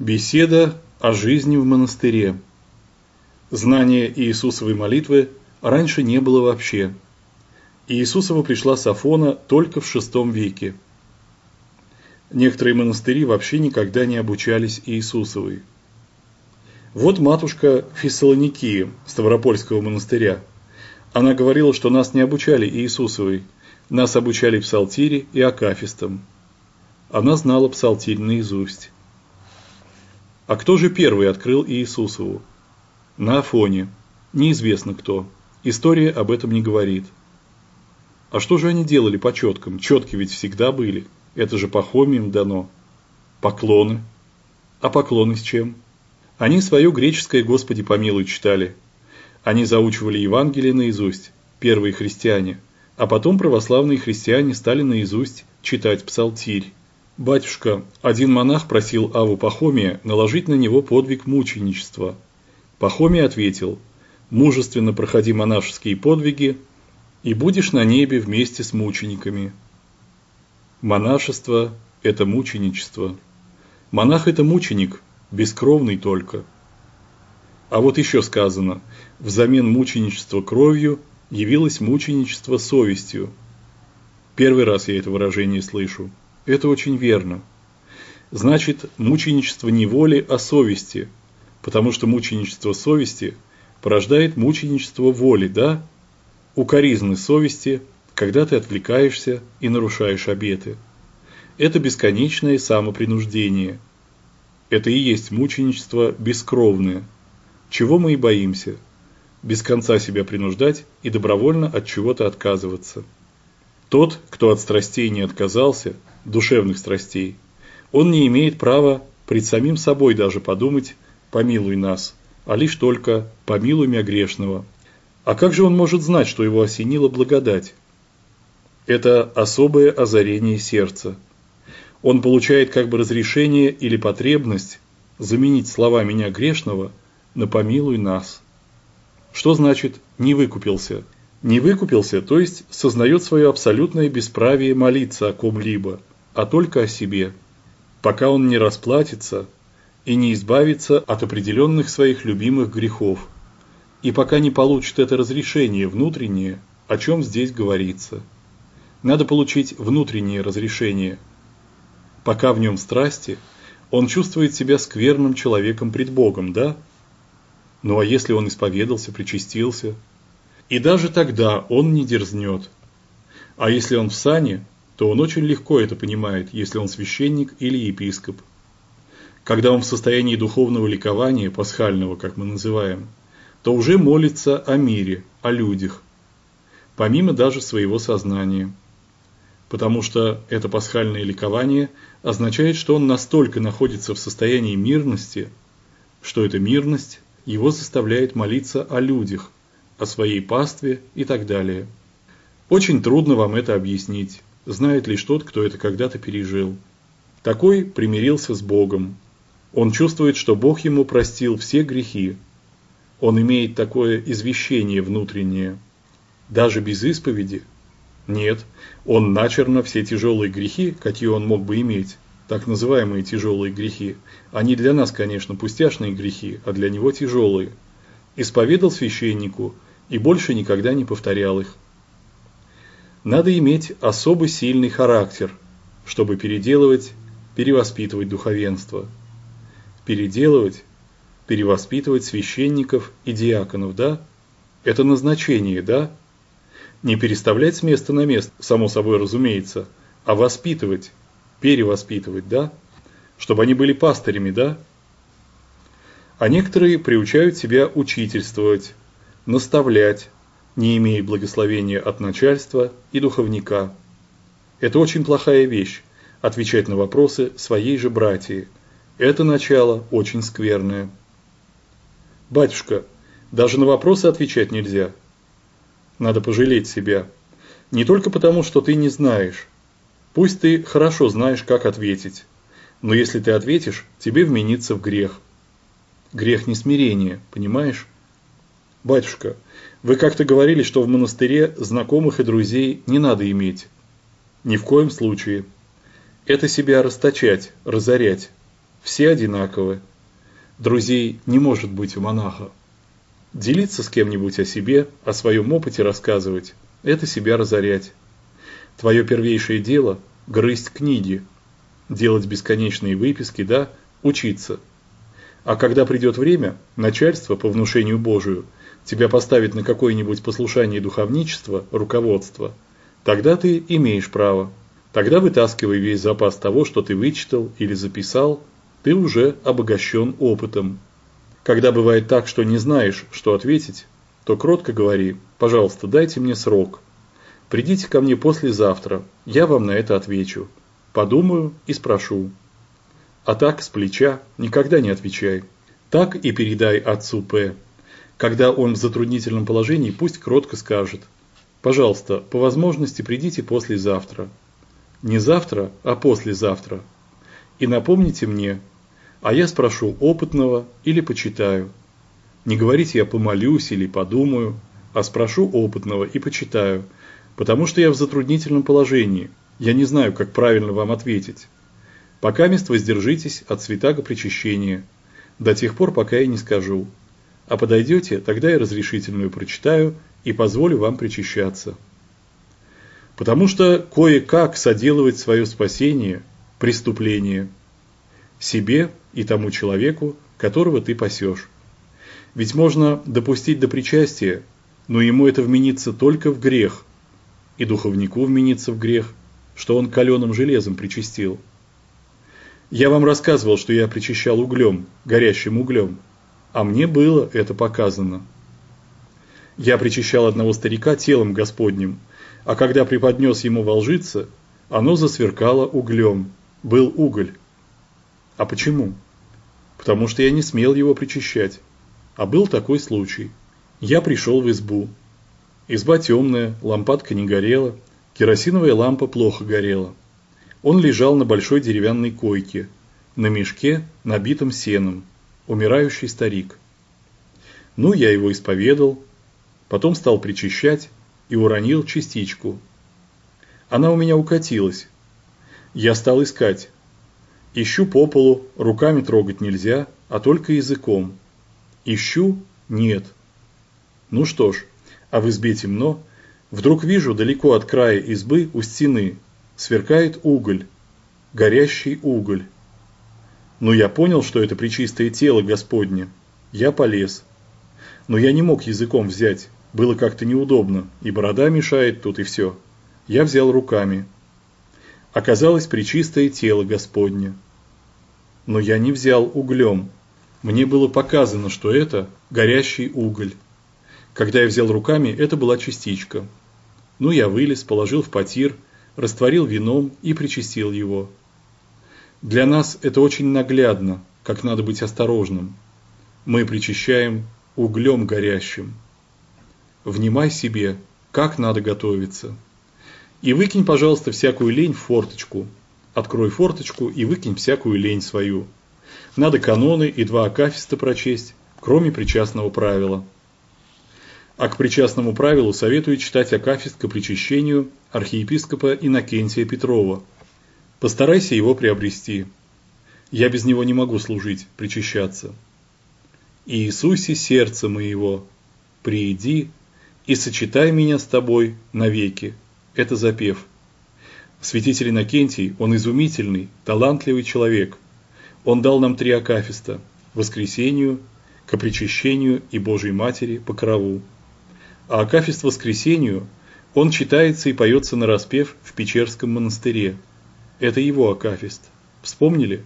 Беседа о жизни в монастыре. Знания Иисусовой молитвы раньше не было вообще. Иисусова пришла с Афона только в VI веке. Некоторые монастыри вообще никогда не обучались Иисусовой. Вот матушка Фессалоникии Ставропольского монастыря. Она говорила, что нас не обучали Иисусовой, нас обучали псалтире и акафистам. Она знала псалтирь наизусть. А кто же первый открыл Иисусову? На Афоне. Неизвестно кто. История об этом не говорит. А что же они делали по четкам? Четки ведь всегда были. Это же Пахомием дано. Поклоны. А поклоны с чем? Они свое греческое «Господи помилуй» читали. Они заучивали Евангелие наизусть, первые христиане, а потом православные христиане стали наизусть читать псалтирь. «Батюшка, один монах просил Аву Пахомия наложить на него подвиг мученичества. Пахомий ответил, «Мужественно проходи монашеские подвиги, и будешь на небе вместе с мучениками». Монашество – это мученичество. Монах – это мученик, бескровный только. А вот еще сказано, взамен мученичества кровью явилось мученичество совестью. Первый раз я это выражение слышу. Это очень верно. Значит, мученичество не воли, а совести, потому что мученичество совести порождает мученичество воли, да? Укоризны совести, когда ты отвлекаешься и нарушаешь обеты. Это бесконечное самопринуждение. Это и есть мученичество бескровное. Чего мы и боимся? Без конца себя принуждать и добровольно от чего-то отказываться. Тот, кто от страстей не отказался, душевных страстей, он не имеет права пред самим собой даже подумать «помилуй нас», а лишь только «помилуй меня грешного». А как же он может знать, что его осенила благодать? Это особое озарение сердца. Он получает как бы разрешение или потребность заменить слова «меня грешного» на «помилуй нас». Что значит «не выкупился»? Не выкупился, то есть сознает свое абсолютное бесправие молиться о ком-либо – а только о себе, пока он не расплатится и не избавится от определенных своих любимых грехов, и пока не получит это разрешение внутреннее, о чем здесь говорится. Надо получить внутреннее разрешение. Пока в нем страсти, он чувствует себя скверным человеком пред Богом, да? Ну а если он исповедался, причастился? И даже тогда он не дерзнет. А если он в сане, то он очень легко это понимает, если он священник или епископ. Когда он в состоянии духовного ликования, пасхального, как мы называем, то уже молится о мире, о людях, помимо даже своего сознания. Потому что это пасхальное ликование означает, что он настолько находится в состоянии мирности, что эта мирность его заставляет молиться о людях, о своей пастве и так далее. Очень трудно вам это объяснить знает лишь тот, кто это когда-то пережил. Такой примирился с Богом. Он чувствует, что Бог ему простил все грехи. Он имеет такое извещение внутреннее. Даже без исповеди? Нет, он начерно все тяжелые грехи, какие он мог бы иметь, так называемые тяжелые грехи, они для нас, конечно, пустяшные грехи, а для него тяжелые, исповедал священнику и больше никогда не повторял их. Надо иметь особо сильный характер, чтобы переделывать, перевоспитывать духовенство. Переделывать, перевоспитывать священников и диаконов, да? Это назначение, да? Не переставлять с места на место, само собой разумеется, а воспитывать, перевоспитывать, да? Чтобы они были пастырями, да? А некоторые приучают себя учительствовать, наставлять, не имея благословения от начальства и духовника. Это очень плохая вещь – отвечать на вопросы своей же братьи. Это начало очень скверное. Батюшка, даже на вопросы отвечать нельзя. Надо пожалеть себя. Не только потому, что ты не знаешь. Пусть ты хорошо знаешь, как ответить. Но если ты ответишь, тебе вменится в грех. Грех несмирения, понимаешь? Батюшка, вы как-то говорили, что в монастыре знакомых и друзей не надо иметь. Ни в коем случае. Это себя расточать, разорять. Все одинаковы. Друзей не может быть у монаха. Делиться с кем-нибудь о себе, о своем опыте рассказывать – это себя разорять. Твое первейшее дело – грызть книги, делать бесконечные выписки, да, учиться. А когда придет время, начальство по внушению Божию тебя поставит на какое-нибудь послушание духовничества, руководство, тогда ты имеешь право. Тогда вытаскивай весь запас того, что ты вычитал или записал, ты уже обогащен опытом. Когда бывает так, что не знаешь, что ответить, то кротко говори, пожалуйста, дайте мне срок. Придите ко мне послезавтра, я вам на это отвечу. Подумаю и спрошу. А так, с плеча, никогда не отвечай. Так и передай отцу П. Когда он в затруднительном положении, пусть кротко скажет. Пожалуйста, по возможности придите послезавтра. Не завтра, а послезавтра. И напомните мне, а я спрошу опытного или почитаю. Не говорите «я помолюсь» или «подумаю», а спрошу опытного и почитаю, потому что я в затруднительном положении, я не знаю, как правильно вам ответить. Пока мест воздержитесь от святаго причащения, до тех пор, пока я не скажу. А подойдете, тогда я разрешительную прочитаю и позволю вам причащаться. Потому что кое-как соделывать свое спасение – преступление – себе и тому человеку, которого ты пасешь. Ведь можно допустить до причастия, но ему это вменится только в грех, и духовнику вменится в грех, что он каленым железом причастил. Я вам рассказывал, что я причащал углем, горящим углем, а мне было это показано. Я причащал одного старика телом Господним, а когда преподнес ему волжица, оно засверкало углем, был уголь. А почему? Потому что я не смел его причащать. А был такой случай. Я пришел в избу. Изба темная, лампадка не горела, керосиновая лампа плохо горела. Он лежал на большой деревянной койке, на мешке, набитом сеном, умирающий старик. Ну, я его исповедал, потом стал причащать и уронил частичку. Она у меня укатилась. Я стал искать, Ищу по полу, руками трогать нельзя, а только языком. Ищу – нет. Ну что ж, а в избе темно. Вдруг вижу далеко от края избы у стены сверкает уголь, горящий уголь. Но я понял, что это причистое тело Господне. Я полез. Но я не мог языком взять, было как-то неудобно, и борода мешает тут, и все. Я взял руками. Оказалось причистое тело Господне но я не взял углем. Мне было показано, что это горящий уголь. Когда я взял руками, это была частичка. Ну, я вылез, положил в потир, растворил вином и причастил его. Для нас это очень наглядно, как надо быть осторожным. Мы причащаем углем горящим. Внимай себе, как надо готовиться. И выкинь, пожалуйста, всякую лень в форточку, Открой форточку и выкинь всякую лень свою. Надо каноны и два акафиста прочесть, кроме причастного правила. А к причастному правилу советую читать акафист к причащению архиепископа Иннокентия Петрова. Постарайся его приобрести. Я без него не могу служить, причащаться. Иисусе, сердце моего, прииди и сочетай меня с тобой навеки. Это запев. Святитель Иннокентий, он изумительный, талантливый человек. Он дал нам три акафиста – воскресению, к причащению и Божьей Матери по крову. А акафист воскресению, он читается и поется на распев в Печерском монастыре. Это его акафист. Вспомнили?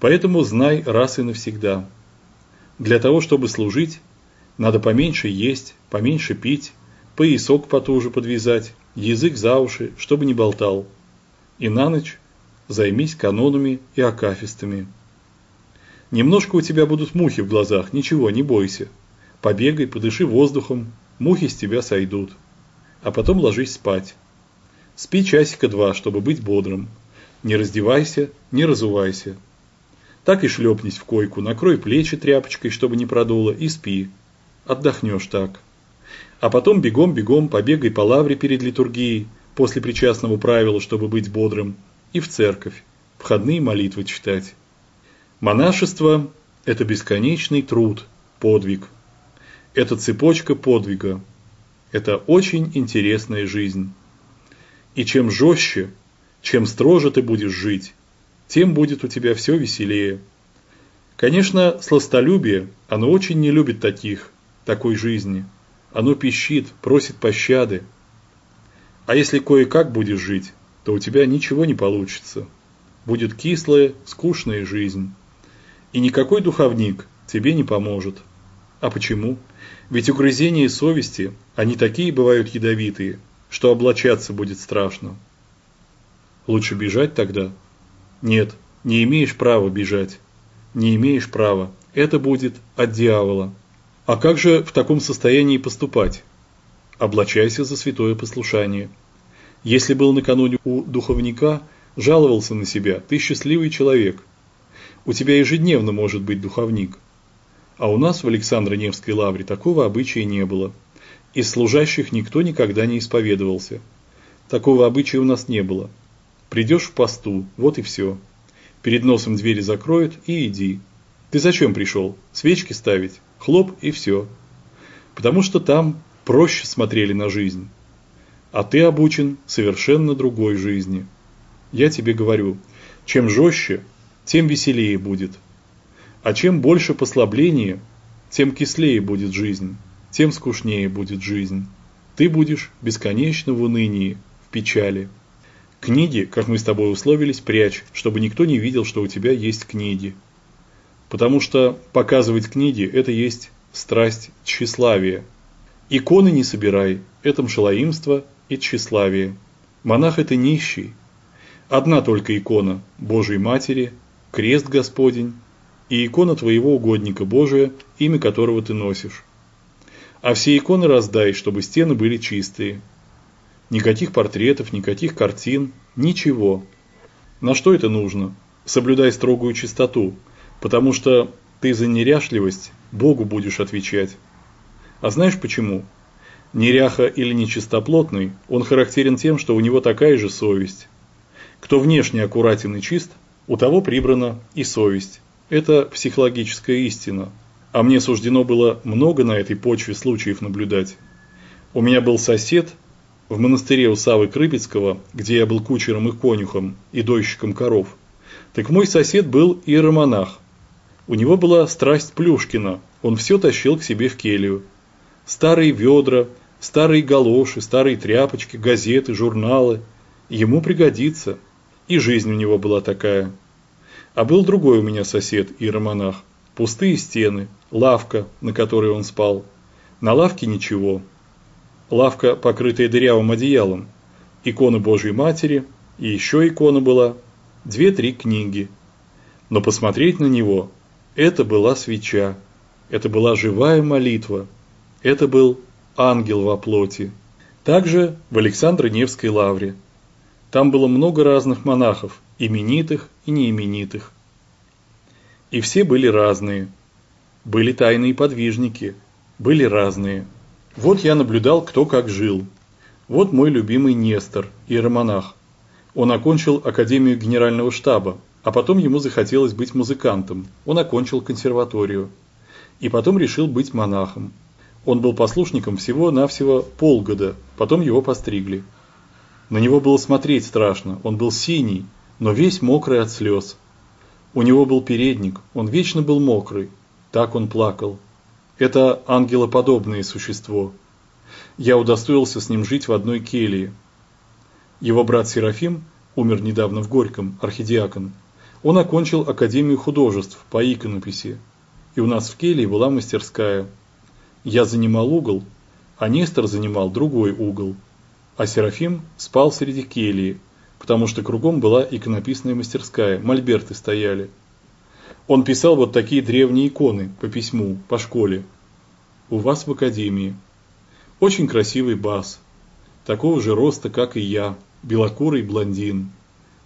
Поэтому знай раз и навсегда. Для того, чтобы служить, надо поменьше есть, поменьше пить, поясок потуже подвязать, язык за уши, чтобы не болтал. И на ночь займись канонами и акафистами. Немножко у тебя будут мухи в глазах, ничего, не бойся. Побегай, подыши воздухом, мухи с тебя сойдут. А потом ложись спать. Спи часика два, чтобы быть бодрым. Не раздевайся, не разувайся. Так и шлепнись в койку, накрой плечи тряпочкой, чтобы не продуло, и спи. Отдохнешь так а потом бегом-бегом побегай по лавре перед литургией, после причастного правила, чтобы быть бодрым, и в церковь, входные молитвы читать. Монашество – это бесконечный труд, подвиг. Это цепочка подвига. Это очень интересная жизнь. И чем жестче, чем строже ты будешь жить, тем будет у тебя все веселее. Конечно, сластолюбие, оно очень не любит таких, такой жизни. Оно пищит, просит пощады. А если кое-как будешь жить, то у тебя ничего не получится. Будет кислая, скучная жизнь. И никакой духовник тебе не поможет. А почему? Ведь угрызения совести, они такие бывают ядовитые, что облачаться будет страшно. Лучше бежать тогда? Нет, не имеешь права бежать. Не имеешь права. Это будет от дьявола. А как же в таком состоянии поступать? Облачайся за святое послушание. Если был накануне у духовника, жаловался на себя, ты счастливый человек. У тебя ежедневно может быть духовник. А у нас в Александро-Невской лавре такого обычая не было. Из служащих никто никогда не исповедовался. Такого обычая у нас не было. Придешь в посту, вот и все. Перед носом двери закроют и иди. Ты зачем пришел? Свечки ставить? Хлоп и все. Потому что там проще смотрели на жизнь. А ты обучен совершенно другой жизни. Я тебе говорю, чем жестче, тем веселее будет. А чем больше послабления, тем кислее будет жизнь, тем скучнее будет жизнь. Ты будешь бесконечно в унынии, в печали. Книги, как мы с тобой условились, прячь, чтобы никто не видел, что у тебя есть книги. Потому что показывать книги – это есть страсть тщеславия. Иконы не собирай – это мшелоимство и тщеславие. Монах – это нищий. Одна только икона – Божией Матери, крест Господень и икона твоего угодника Божия, имя которого ты носишь. А все иконы раздай, чтобы стены были чистые, Никаких портретов, никаких картин, ничего. На что это нужно? Соблюдай строгую чистоту, потому что ты за неряшливость Богу будешь отвечать. А знаешь почему? Неряха или нечистоплотный, он характерен тем, что у него такая же совесть. Кто внешне аккуратен и чист, у того прибрана и совесть. Это психологическая истина. А мне суждено было много на этой почве случаев наблюдать. У меня был сосед, в монастыре у Савы Крыпецкого, где я был кучером и конюхом, и дойщиком коров, так мой сосед был иеромонах. У него была страсть Плюшкина, он все тащил к себе в келью. Старые ведра, старые галоши, старые тряпочки, газеты, журналы. Ему пригодится. И жизнь у него была такая. А был другой у меня сосед, иеромонах. Пустые стены, лавка, на которой он спал. На лавке ничего, лавка, покрытая дырявым одеялом, икона Божьей Матери, и еще икона была, две-три книги. Но посмотреть на него – это была свеча, это была живая молитва, это был ангел во плоти. Также в Александро-Невской лавре. Там было много разных монахов, именитых и неименитых. И все были разные. Были тайные подвижники, были разные – вот я наблюдал, кто как жил. Вот мой любимый Нестор, иеромонах. Он окончил Академию Генерального штаба, а потом ему захотелось быть музыкантом. Он окончил консерваторию. И потом решил быть монахом. Он был послушником всего-навсего полгода, потом его постригли. На него было смотреть страшно, он был синий, но весь мокрый от слез. У него был передник, он вечно был мокрый, так он плакал. Это ангелоподобное существо. Я удостоился с ним жить в одной келье. Его брат Серафим умер недавно в Горьком, архидиакон. Он окончил Академию художеств по иконописи. И у нас в келье была мастерская. Я занимал угол, а Нестор занимал другой угол. А Серафим спал среди кельи, потому что кругом была иконописная мастерская, мольберты стояли. Он писал вот такие древние иконы по письму, по школе. У вас в академии. Очень красивый бас. Такого же роста, как и я, белокурый блондин.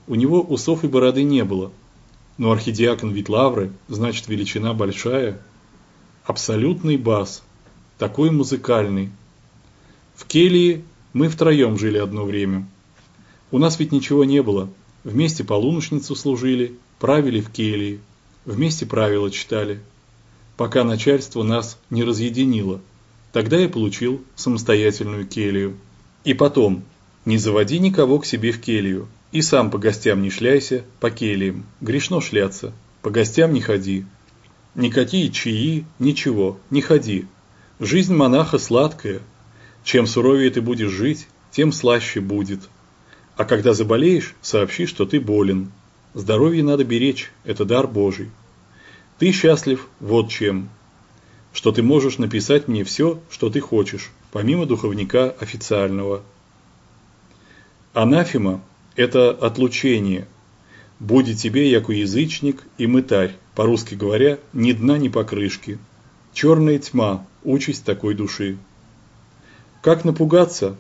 У него усов и бороды не было. Но архидиакон ведь лавры, значит величина большая. Абсолютный бас. Такой музыкальный. В келье мы втроем жили одно время. У нас ведь ничего не было. Вместе полуночницу служили, правили в келье. вместе правила читали, пока начальство нас не разъединило. Тогда я получил самостоятельную келью. И потом, не заводи никого к себе в келью, и сам по гостям не шляйся, по кельям, грешно шляться, по гостям не ходи. Никакие чаи, ничего, не ходи. Жизнь монаха сладкая. Чем суровее ты будешь жить, тем слаще будет. А когда заболеешь, сообщи, что ты болен. Здоровье надо беречь, это дар Божий. Ты счастлив вот чем. Что ты можешь написать мне все, что ты хочешь, помимо духовника официального. Анафема – это отлучение. Буди тебе, яку язычник и мытарь, по-русски говоря, ни дна, ни покрышки. Черная тьма – участь такой души. Как напугаться,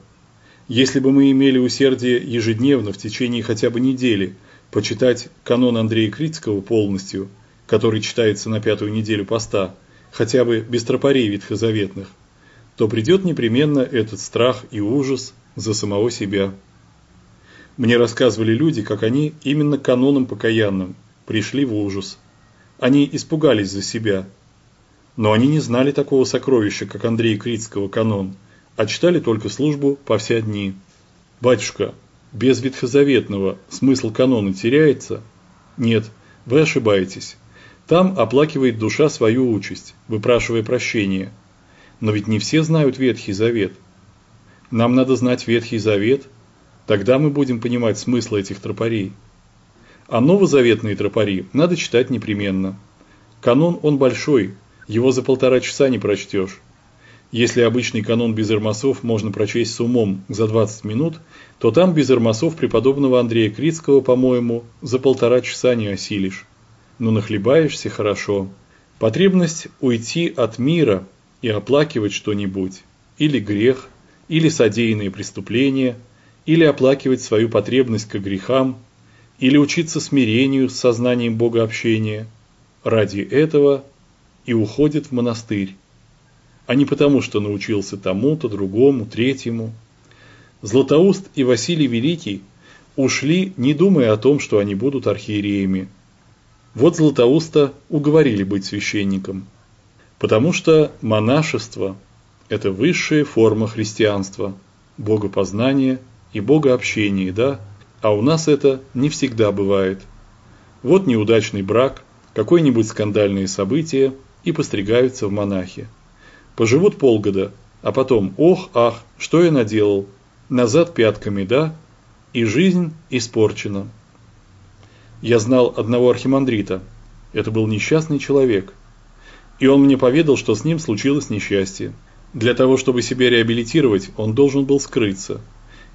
если бы мы имели усердие ежедневно в течение хотя бы недели почитать канон Андрея Критского полностью, который читается на пятую неделю поста, хотя бы без тропарей ветхозаветных, то придет непременно этот страх и ужас за самого себя. Мне рассказывали люди, как они именно каноном покаянным пришли в ужас. Они испугались за себя. Но они не знали такого сокровища, как Андрей Критского канон, а читали только службу по все дни. Батюшка, без ветхозаветного смысл канона теряется? Нет, вы ошибаетесь. Там оплакивает душа свою участь, выпрашивая прощения. Но ведь не все знают Ветхий Завет. Нам надо знать Ветхий Завет, тогда мы будем понимать смысл этих тропарей. А новозаветные тропари надо читать непременно. Канон он большой, его за полтора часа не прочтешь. Если обычный канон без армасов можно прочесть с умом за 20 минут, то там без армасов преподобного Андрея Критского, по-моему, за полтора часа не осилишь. Но нахлебаешься хорошо. Потребность уйти от мира и оплакивать что-нибудь, или грех, или содеянные преступления, или оплакивать свою потребность к грехам, или учиться смирению с сознанием Богообщения, ради этого и уходит в монастырь а не потому, что научился тому-то, другому, третьему. Златоуст и Василий Великий ушли, не думая о том, что они будут архиереями. Вот Златоуста уговорили быть священником, потому что монашество – это высшая форма христианства, богопознания и богообщения, да? А у нас это не всегда бывает. Вот неудачный брак, какое-нибудь скандальное событие и постригаются в монахи. Поживут полгода, а потом ох, ах, что я наделал, назад пятками, да? И жизнь испорчена. Я знал одного архимандрита. Это был несчастный человек. И он мне поведал, что с ним случилось несчастье. Для того, чтобы себя реабилитировать, он должен был скрыться.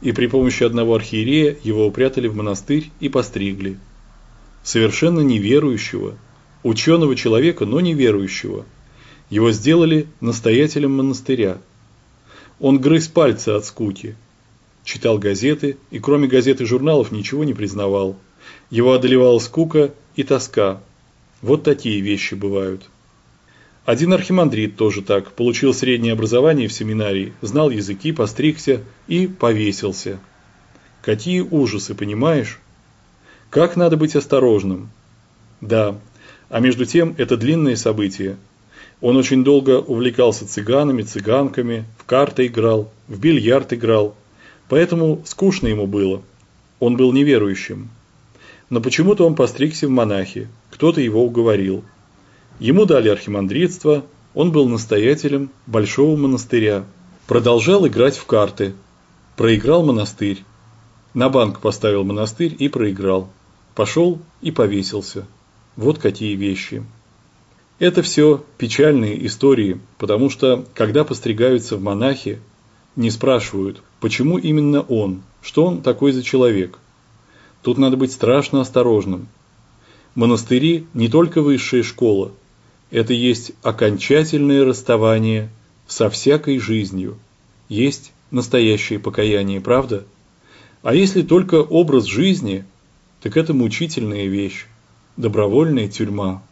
И при помощи одного архиерея его упрятали в монастырь и постригли. Совершенно неверующего, ученого человека, но неверующего – его сделали настоятелем монастыря. Он грыз пальцы от скуки, читал газеты и кроме газет и журналов ничего не признавал. Его одолевала скука и тоска. Вот такие вещи бывают. Один архимандрит тоже так, получил среднее образование в семинарии, знал языки, постригся и повесился. Какие ужасы, понимаешь? Как надо быть осторожным? Да, а между тем это длинное событие, он очень долго увлекался цыганами, цыганками, в карты играл, в бильярд играл. Поэтому скучно ему было. Он был неверующим. Но почему-то он постригся в монахи, кто-то его уговорил. Ему дали архимандритство, он был настоятелем большого монастыря. Продолжал играть в карты. Проиграл монастырь. На банк поставил монастырь и проиграл. Пошел и повесился. Вот какие вещи. Это все печальные истории, потому что, когда постригаются в монахи, не спрашивают, почему именно он, что он такой за человек. Тут надо быть страшно осторожным. Монастыри не только высшая школа, это есть окончательное расставание со всякой жизнью, есть настоящее покаяние, правда? А если только образ жизни, так это мучительная вещь, добровольная тюрьма.